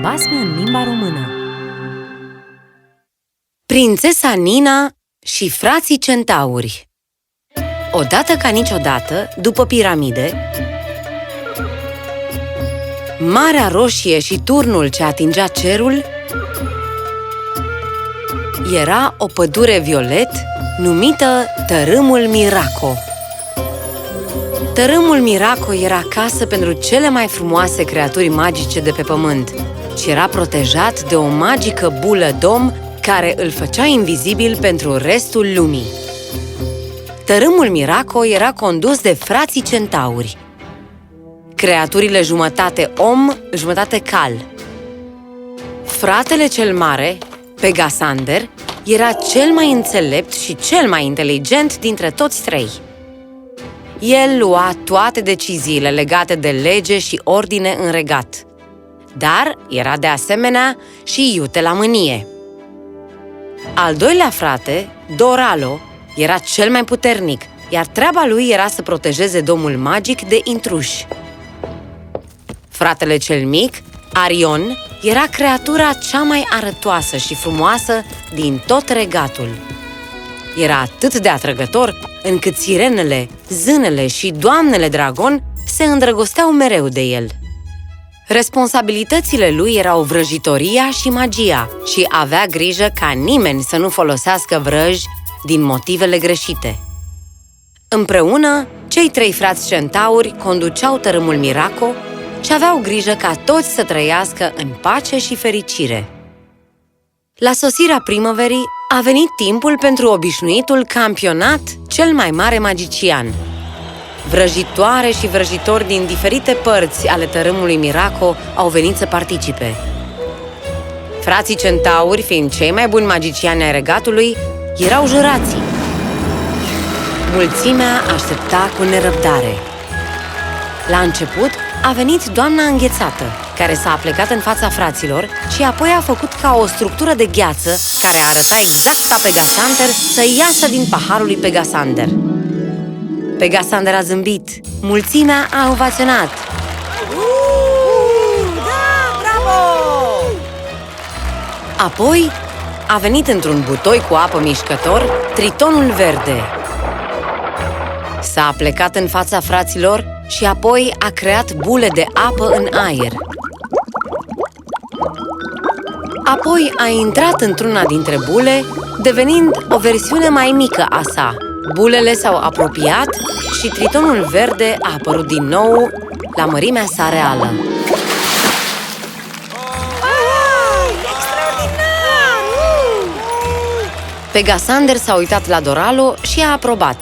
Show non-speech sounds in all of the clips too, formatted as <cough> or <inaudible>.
Basme în limba română. Prințesa Nina și frații centauri. Odată ca niciodată, după piramide, Marea Roșie și turnul ce atingea cerul era o pădure violet numită Tărâmul Miraco. Tărâmul Miraco era casă pentru cele mai frumoase creaturi magice de pe pământ și era protejat de o magică bulă dom care îl făcea invizibil pentru restul lumii. Tărâmul Miraco era condus de frații centauri, creaturile jumătate om, jumătate cal. Fratele cel mare, Pegasander, era cel mai înțelept și cel mai inteligent dintre toți trei. El lua toate deciziile legate de lege și ordine în regat, dar era de asemenea și iute la mânie. Al doilea frate, Doralo, era cel mai puternic, iar treaba lui era să protejeze domul magic de intruși. Fratele cel mic, Arion, era creatura cea mai arătoasă și frumoasă din tot regatul. Era atât de atrăgător încât sirenele, zânele și doamnele dragon se îndrăgosteau mereu de el. Responsabilitățile lui erau vrăjitoria și magia și avea grijă ca nimeni să nu folosească vrăji din motivele greșite. Împreună, cei trei frați centauri conduceau tărâmul Miraco și aveau grijă ca toți să trăiască în pace și fericire. La sosirea primăverii a venit timpul pentru obișnuitul campionat cel mai mare magician. Vrăjitoare și vrăjitori din diferite părți ale tărâmului Miraco au venit să participe. Frații centauri, fiind cei mai buni magiciani ai regatului, erau jurații. Mulțimea aștepta cu nerăbdare. La început a venit doamna înghețată, care s-a plecat în fața fraților și apoi a făcut ca o structură de gheață care arăta exact ca Pegasander să iasă din paharul lui Pegasander. Pegasander a zâmbit. Mulțimea a ovaționat. Da, bravo! Apoi a venit într-un butoi cu apă mișcător Tritonul Verde. S-a plecat în fața fraților și apoi a creat bule de apă în aer. Apoi a intrat într-una dintre bule, devenind o versiune mai mică a sa. Bulele s-au apropiat și tritonul verde a apărut din nou la mărimea sa reală. Pegasander s-a uitat la Doralo și a aprobat.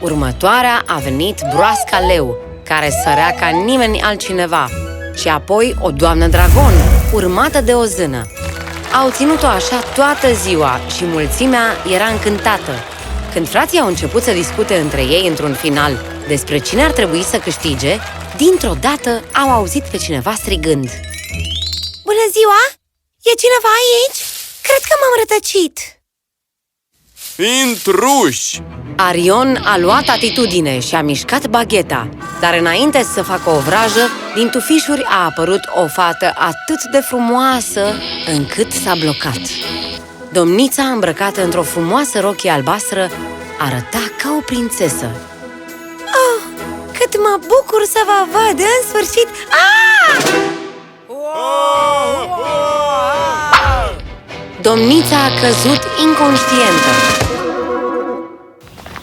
Următoarea a venit broasca leu, care sărea ca nimeni altcineva, și apoi o doamnă dragon, urmată de o zână. Au ținut-o așa toată ziua și mulțimea era încântată. Când frații au început să discute între ei într-un final despre cine ar trebui să câștige, dintr-o dată au auzit pe cineva strigând. Bună ziua! E cineva aici? Cred că m-am rătăcit! Intruși! Arion a luat atitudine și a mișcat bagheta, dar înainte să facă o vrajă, din tufișuri a apărut o fată atât de frumoasă încât s-a blocat. Domnița, îmbrăcată într-o frumoasă rochie albastră, arăta ca o prințesă. Oh, cât mă bucur să vă văd în sfârșit! Ah! Domnița a căzut inconștientă.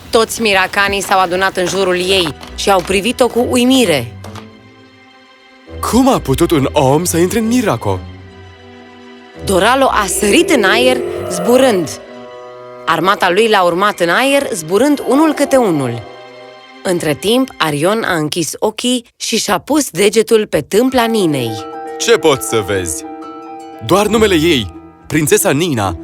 Toți miracanii s-au adunat în jurul ei și au privit-o cu uimire. Cum a putut un om să intre în Miraco? Doralo a sărit în aer, zburând. Armata lui l-a urmat în aer, zburând unul câte unul. Între timp, Arion a închis ochii și și-a pus degetul pe tâmpla Ninei. Ce poți să vezi? Doar numele ei, prințesa Nina.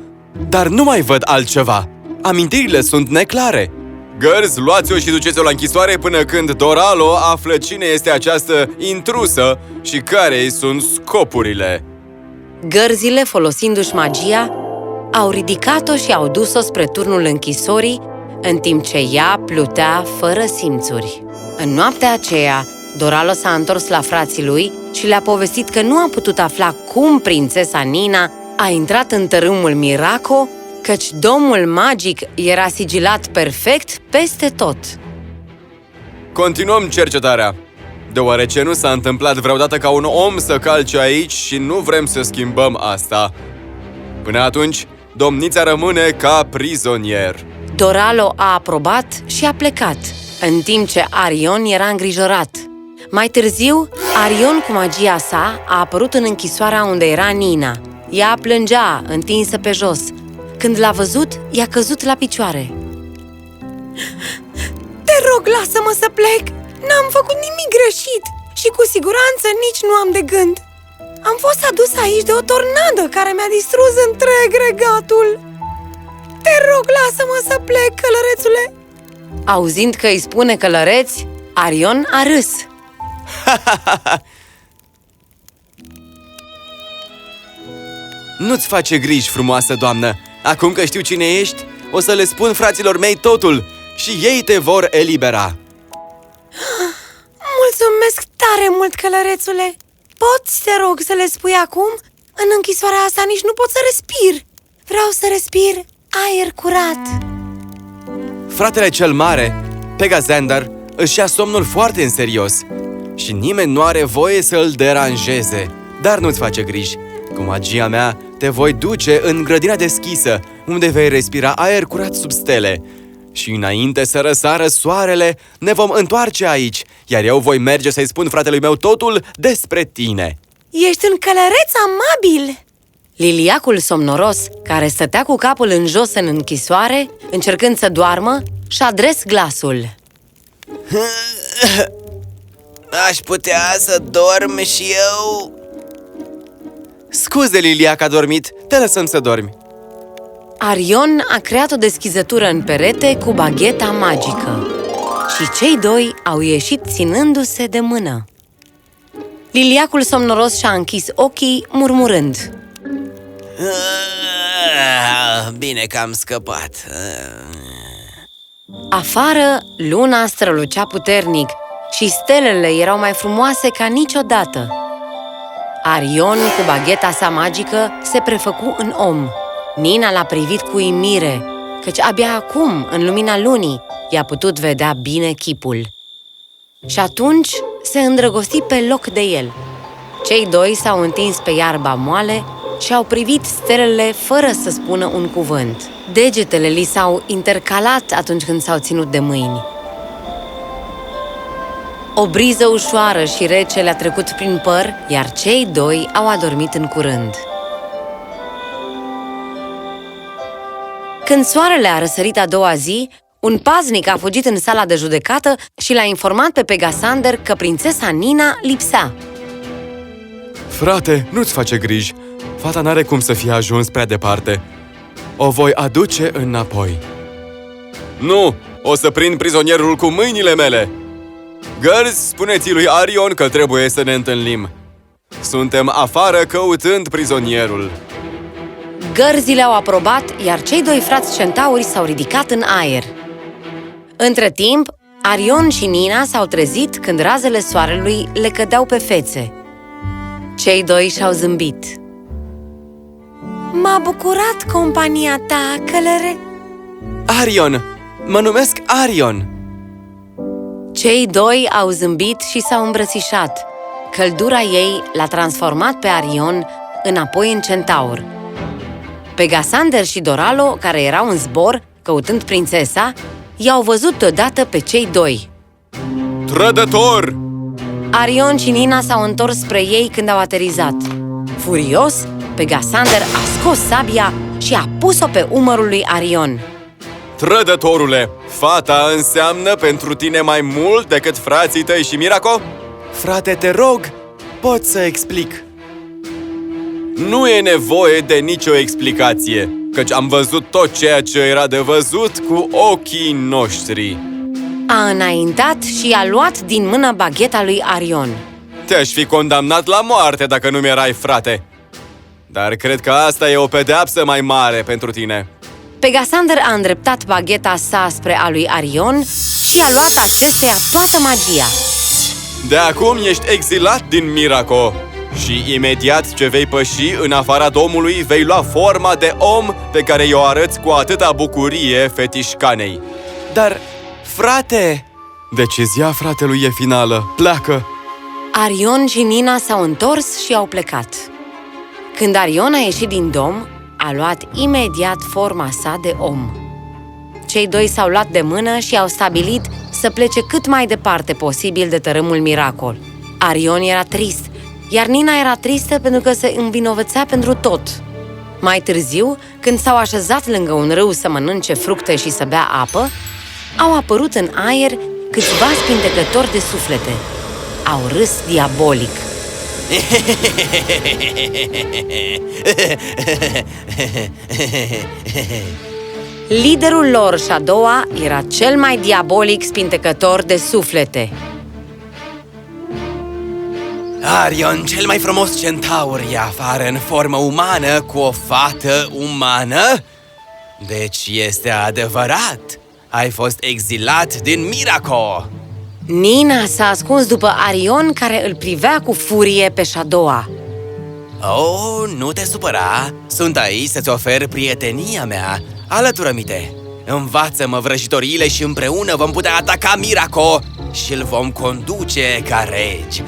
Dar nu mai văd altceva. Amintirile sunt neclare. Gărzi, luați-o și duceți-o la închisoare până când Doralo află cine este această intrusă și care îi sunt scopurile. Gărzile, folosindu-și magia, au ridicat-o și au dus-o spre turnul închisorii, în timp ce ea plutea fără simțuri. În noaptea aceea, Doralo s-a întors la frații lui și le-a povestit că nu a putut afla cum prințesa Nina a intrat în tărâmul Miraco, căci domul magic era sigilat perfect peste tot. Continuăm cercetarea, deoarece nu s-a întâmplat vreodată ca un om să calce aici și nu vrem să schimbăm asta. Până atunci, domnița rămâne ca prizonier. Doralo a aprobat și a plecat, în timp ce Arion era îngrijorat. Mai târziu, Arion cu magia sa a apărut în închisoarea unde era Nina. Ea plângea, întinsă pe jos. Când l-a văzut, i-a căzut la picioare. Te rog, lasă-mă să plec! N-am făcut nimic greșit și cu siguranță nici nu am de gând. Am fost adus aici de o tornadă care mi-a distrus întreg regatul. Te rog, lasă-mă să plec, călărețule! Auzind că îi spune călăreți, Arion a râs. <laughs> Nu-ți face griji, frumoasă doamnă! Acum că știu cine ești, o să le spun fraților mei totul și ei te vor elibera! <gasps> Mulțumesc tare mult, călărețule! Poți, te rog, să le spui acum? În închisoarea asta nici nu pot să respir! Vreau să respir aer curat! Fratele cel mare, Pegazander, își ia somnul foarte în serios și nimeni nu are voie să îl deranjeze. Dar nu-ți face griji, cu magia mea te voi duce în grădina deschisă, unde vei respira aer curat sub stele. Și înainte să răsară soarele, ne vom întoarce aici, iar eu voi merge să-i spun fratelui meu totul despre tine. Ești un călăreț amabil! Liliacul somnoros, care stătea cu capul în jos în închisoare, încercând să doarmă, și-a adres glasul. <laughs> Aș putea să dorm și eu? Scuze, Lilia, că a dormit, te lăsăm să dormi. Arion a creat o deschizătură în perete cu bagheta magică și cei doi au ieșit ținându-se de mână. Liliacul somnoros și-a închis ochii, murmurând. Ah, Bine că am scăpat. Afară, luna strălucea puternic și stelele erau mai frumoase ca niciodată. Arion, cu bagheta sa magică, se prefăcu în om. Nina l-a privit cu imire, căci abia acum, în lumina lunii, i-a putut vedea bine chipul. Și atunci se îndrăgosti pe loc de el. Cei doi s-au întins pe iarba moale și au privit stelele fără să spună un cuvânt. Degetele li s-au intercalat atunci când s-au ținut de mâini. O briză ușoară și rece le-a trecut prin păr, iar cei doi au adormit în curând. Când soarele a răsărit a doua zi, un paznic a fugit în sala de judecată și l-a informat pe Pegasander că prințesa Nina lipsea. Frate, nu-ți face griji. Fata n-are cum să fie ajuns prea departe. O voi aduce înapoi. Nu! O să prind prizonierul cu mâinile mele! Gărzi, spuneți lui Arion că trebuie să ne întâlnim. Suntem afară căutând prizonierul. Gărzile au aprobat, iar cei doi frați centauri s-au ridicat în aer. Între timp, Arion și Nina s-au trezit când razele soarelui le cădeau pe fețe. Cei doi și-au zâmbit. M-a bucurat compania ta, călăre... Arion! Mă numesc Arion! Cei doi au zâmbit și s-au îmbrățișat. Căldura ei l-a transformat pe Arion înapoi în centaur. Pegasander și Doralo, care erau în zbor, căutând prințesa, i-au văzut deodată pe cei doi. Trădător! Arion și Nina s-au întors spre ei când au aterizat. Furios, Pegasander a scos sabia și a pus-o pe umărul lui Arion. Trădătorule, fata înseamnă pentru tine mai mult decât frații tăi și Miraco? Frate, te rog, pot să explic. Nu e nevoie de nicio explicație, căci am văzut tot ceea ce era de văzut cu ochii noștri. A înaintat și a luat din mână bagheta lui Arion. Te-aș fi condamnat la moarte dacă nu mi-erai frate. Dar cred că asta e o pedeapsă mai mare pentru tine. Pegasander a îndreptat bagheta sa spre a lui Arion și a luat acesteia toată magia. De acum ești exilat din Miraco și imediat ce vei păși în afara domului, vei lua forma de om pe care i-o arăți cu atâta bucurie fetișcanei. Dar, frate... Decizia fratelui e finală. Pleacă! Arion și Nina s-au întors și au plecat. Când Arion a ieșit din dom, a luat imediat forma sa de om. Cei doi s-au luat de mână și au stabilit să plece cât mai departe posibil de tărâmul Miracol. Arion era trist, iar Nina era tristă pentru că se învinovățea pentru tot. Mai târziu, când s-au așezat lângă un râu să mănânce fructe și să bea apă, au apărut în aer câțiva spintecători de suflete. Au râs diabolic. Liderul lor și a doua era cel mai diabolic spintecător de suflete. Arion, cel mai frumos centaur, e afară în formă umană cu o fată umană? Deci este adevărat! Ai fost exilat din Miraco! Nina s-a ascuns după Arion care îl privea cu furie pe Shadoa. Oh, nu te supăra! Sunt aici să-ți ofer prietenia mea! Alătură-mi-te! Învață-mă vrăjitoriile și împreună vom putea ataca Miraco și îl vom conduce ca regi!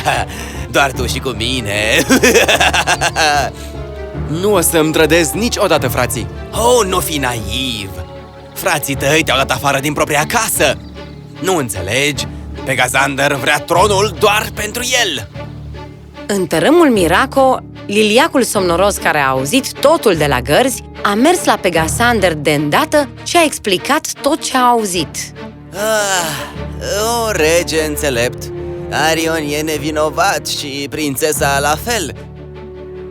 <laughs> Doar tu și cu mine! <laughs> Nu o să-mi trădez niciodată, frații! oh, nu fi naiv! Frații tăi te-au dat afară din propria casă! Nu înțelegi? Pegazander vrea tronul doar pentru el! În tărâmul Miraco, liliacul somnoros care a auzit totul de la gărzi a mers la Pegasander de îndată și a explicat tot ce a auzit. Ah, o rege înțelept! Arion e nevinovat și prințesa la fel!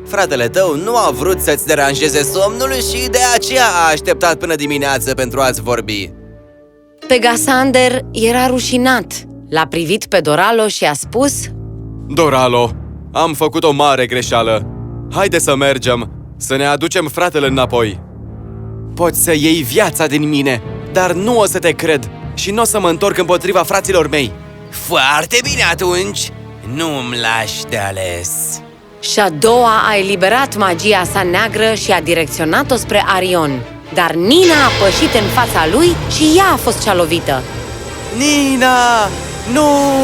Fratele tău nu a vrut să-ți deranjeze somnul și de aceea a așteptat până dimineață pentru a-ți vorbi. Pegasander era rușinat. L-a privit pe Doralo și a spus Doralo, am făcut o mare greșeală. Haide să mergem, să ne aducem fratele înapoi. Poți să iei viața din mine, dar nu o să te cred și nu o să mă întorc împotriva fraților mei. Foarte bine atunci! Nu-mi lași de ales! Și a doua a eliberat magia sa neagră și a direcționat-o spre Arion. Dar Nina a pășit în fața lui și ea a fost cea lovită. Nina! Nu!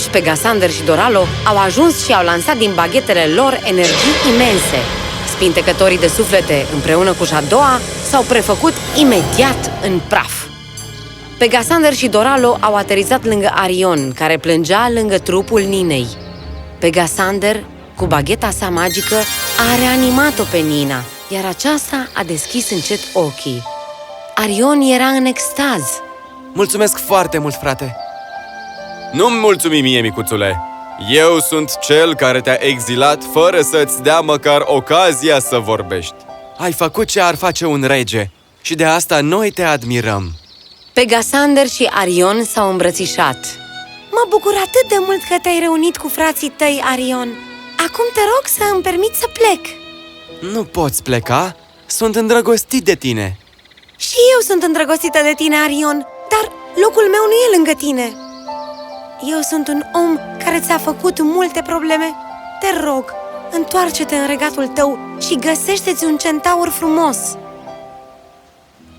Atunci Pegasander și Doralo au ajuns și au lansat din baghetele lor energii imense. Spintecătorii de suflete, împreună cu Shadoa, s-au prefăcut imediat în praf. Pegasander și Doralo au aterizat lângă Arion, care plângea lângă trupul Ninei. Pegasander, cu bagheta sa magică, a reanimat-o pe Nina, iar aceasta a deschis încet ochii. Arion era în extaz. Mulțumesc foarte mult, frate! Nu-mi mulțumi mie, micuțule! Eu sunt cel care te-a exilat fără să-ți dea măcar ocazia să vorbești. Ai făcut ce ar face un rege și de asta noi te admirăm. Pegasander și Arion s-au îmbrățișat. Mă bucur atât de mult că te-ai reunit cu frații tăi, Arion. Acum te rog să îmi permit să plec. Nu poți pleca? Sunt îndrăgostit de tine. Și eu sunt îndrăgostită de tine, Arion, dar locul meu nu e lângă tine. Eu sunt un om care ți-a făcut multe probleme. Te rog, întoarce-te în regatul tău și găsește-ți un centaur frumos.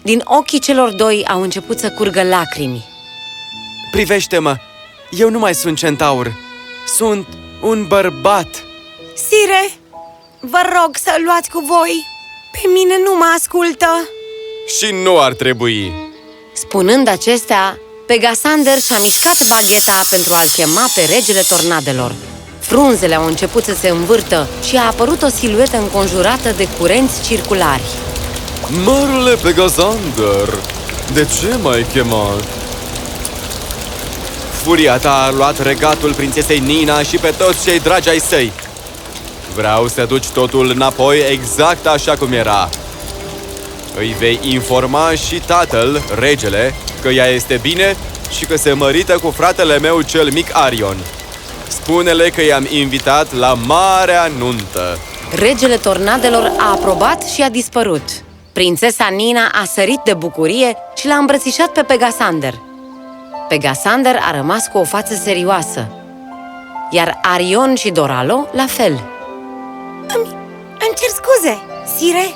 Din ochii celor doi au început să curgă lacrimi. Privește-mă! Eu nu mai sunt centaur. Sunt un bărbat. Sire, vă rog să luați cu voi. Pe mine nu mă ascultă. Și nu ar trebui. Spunând acestea, Pegasander și-a mișcat bagheta pentru a-l chema pe regele tornadelor. Frunzele au început să se învârtă și a apărut o siluetă înconjurată de curenți circulari. Marele Pegasander, de ce m-ai chemat? Furia ta a luat regatul prințesei Nina și pe toți cei dragi ai săi. Vreau să duci totul înapoi exact așa cum era. Îi vei informa și tatăl, regele, că ea este bine și că se mărită cu fratele meu cel mic Arion. Spune-le că i-am invitat la marea nuntă. Regele tornadelor a aprobat și a dispărut. Prințesa Nina a sărit de bucurie și l-a îmbrățișat pe Pegasander. Pegasander a rămas cu o față serioasă, iar Arion și Doralo la fel. Îmi, îmi cer scuze, Sire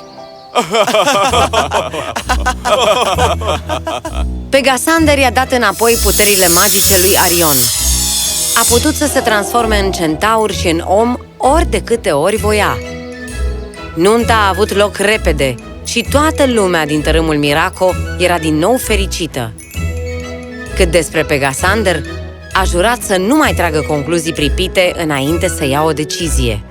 <laughs> Pegasander i-a dat înapoi puterile magice lui Arion. A putut să se transforme în centaur și în om ori de câte ori voia. Nunta a avut loc repede și toată lumea din tărâmul Miraco era din nou fericită. Cât despre Pegasander, a jurat să nu mai tragă concluzii pripite înainte să ia o decizie.